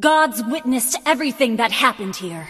Gods witnessed everything that happened here.